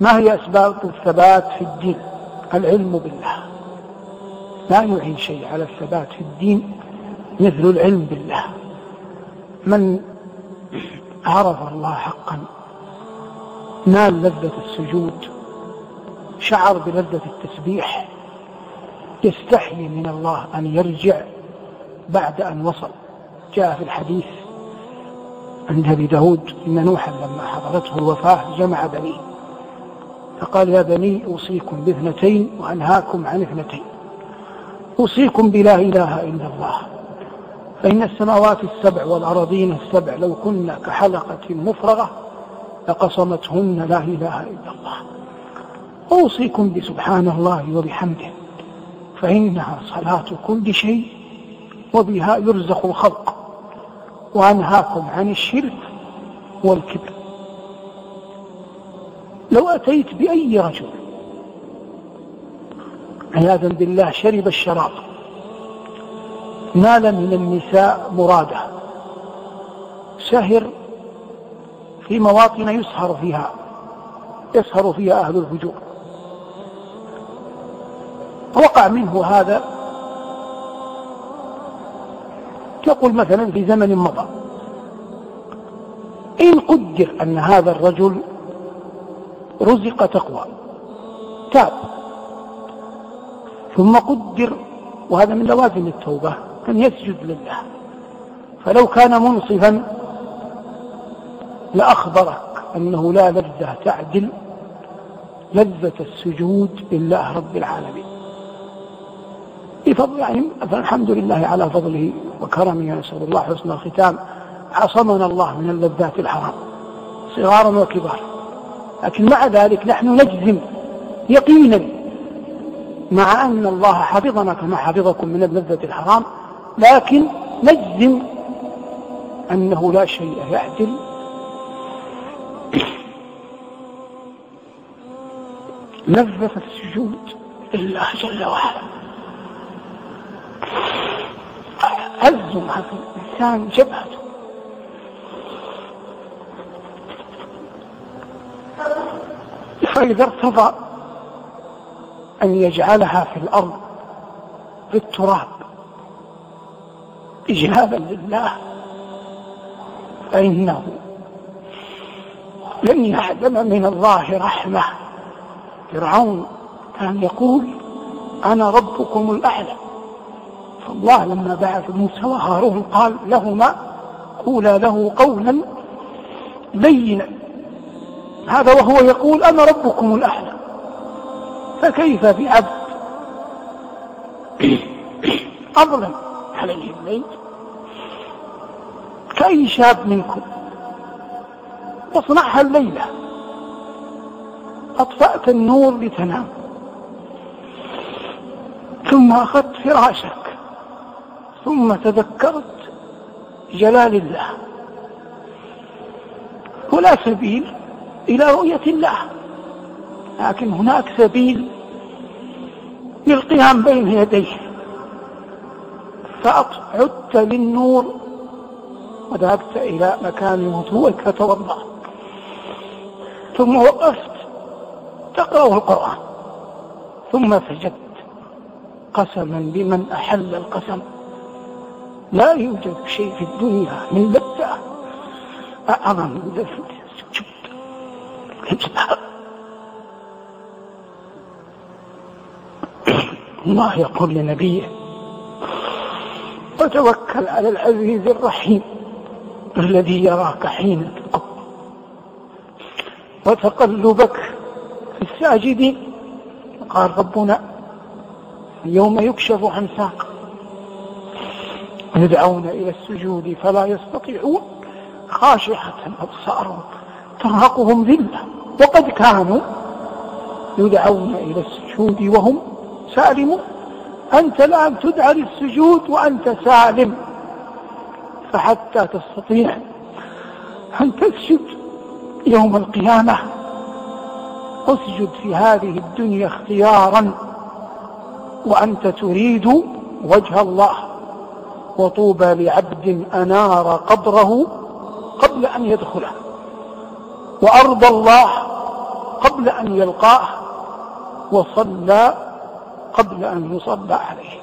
ما هي أسباب الثبات في الدين؟ العلم بالله. لا يعين شيء على الثبات في الدين مثل العلم بالله. من عرف الله حقا نال لذة السجود شعر بلذة التسبيح يستحي من الله أن يرجع بعد أن وصل. جاء في الحديث عند أبي داود إن نوحا لما حضرته الوفاة جمع بنيه. فقال يا بني أوصيكم باثنتين وأنهاكم عن اثنتين. أوصيكم بلا إله إلا الله. فإن السماوات السبع والأراضين السبع لو كن كحلقة مفرغة لقصمتهن لا إله إلا الله. أوصيكم بسبحان الله وبحمده. فإنها صلاة كل شيء وبها يرزق الخلق. وأنهاكم عن الشرك والكبر. لو أتيت بأي رجل عياذا بالله شرب الشراب نال من النساء مراده سهر في مواطن يسهر فيها يسهر فيها أهل الفجور. وقع منه هذا تقول مثلا في زمن مضى إن قدر أن هذا الرجل رزق تقوى. تاب. ثم قدر وهذا من لوازم التوبة أن يسجد لله. فلو كان منصفا لأخبرك أنه لا لذة تعدل لذة السجود لله رب العالمين. بفضل يعني الحمد لله على فضله وكرمه نسأل الله حسن الختام. عصمنا الله من اللذات الحرام. صغارا وكبارا. لكن مع ذلك نحن نجزم يقينا مع أن الله حفظنا كما حفظكم من اللذة الحرام لكن نجزم أنه لا شيء يعدل. لذة السجود لله جل وعلا. عزم هذا الإنسان جبهته. فإذا ارتضى أن يجعلها في الأرض في التراب إجهادا لله فإنه لن يعدم من الله رحمة. فرعون كان يقول أنا ربكم الأعلى. فالله لما بعث موسى وهارون قال لهما قولا له قولا لينا هذا وهو يقول أنا ربكم الأعلى. فكيف بعبد أظلم عليه الليل. كأي شاب منكم؟ واصنعها الليلة. أطفأت النور لتنام. ثم أخذت فراشك. ثم تذكرت جلال الله. ولا سبيل إلى رؤية الله. لكن هناك سبيل للقيام بين يديه. فعدت للنور وذهبت إلى مكان وضوءك فتوضأ ثم وقفت تقرأ القرآن. ثم سجدت قسما بمن أحل القسم. لا يوجد شيء في الدنيا من لذة أعظم من لذة الله يقول لنبيه وتوكل على العزيز الرحيم الذي يراك حين تقوم وتقلبك في الساجدين. قال ربنا يوم يكشف عن ساق يدعون إلى السجود فلا يستطيعون خاشعة أبصارهم ترهقهم ذلة. وقد كانوا يدعون إلى السجود وهم سالمون. أنت الآن تدعى للسجود وأنت سالم فحتى تستطيع أن تسجد يوم القيامة. أسجد في هذه الدنيا اختيارا وأنت تريد وجه الله. وطوبى لعبد أنار قبره قبل أن يدخله. وأرضى الله قبل أن يلقاه وصلى قبل أن يصلى عليه.